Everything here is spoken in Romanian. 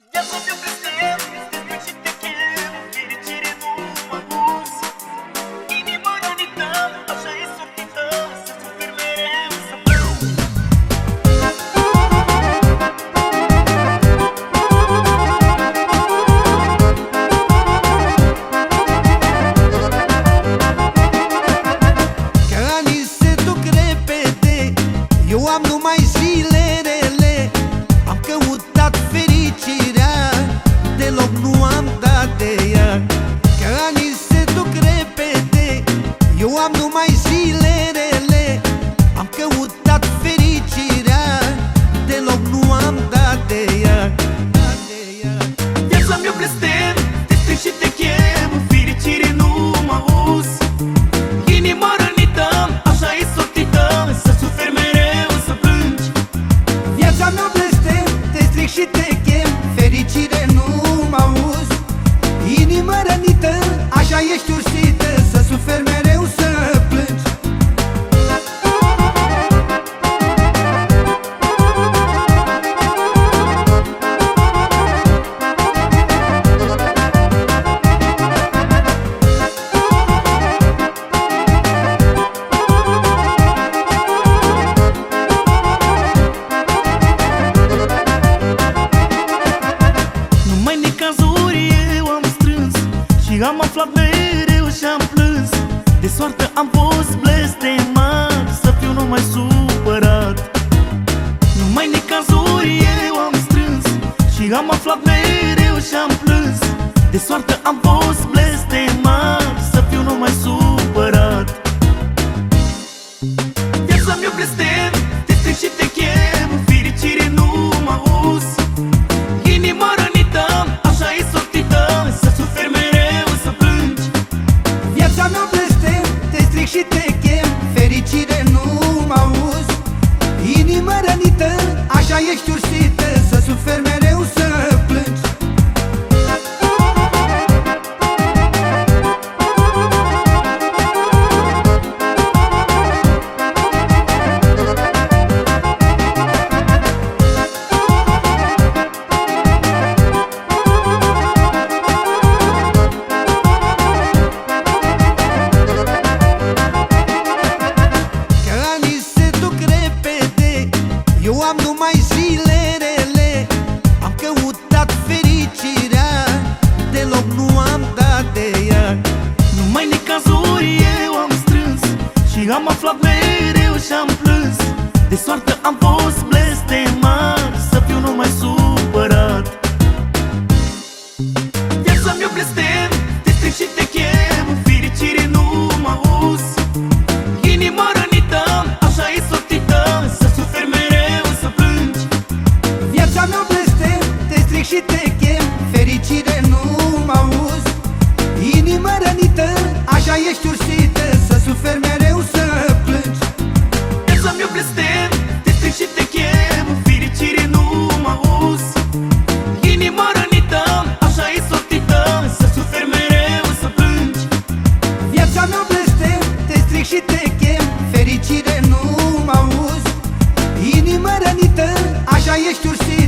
Deus ouviu o come to my Am aflat mereu și-am plâns. De soartă am fost blestemat Să fiu numai supărat. Numai necazuri eu am strâns Și am aflat mereu și-am plâns. De soartă am fost blestemat Să fiu numai supărat. Viața mi-o blestem Te strâng și te chem Fericire nu mă auzi. niech tu się am aflat mereu și-am plâns De soartă am fost blestemat Să fiu nu mai supărat Viața mi-o blestem Te strig și te chem Fericire nu mă us. Inima rănită Așa e sortită Să suferi mereu, să plângi. Viața mi-o blestem Te strig și te chem Fericire nu mă us. Inima rănită Așa ești ursit rănită Așa ești ursit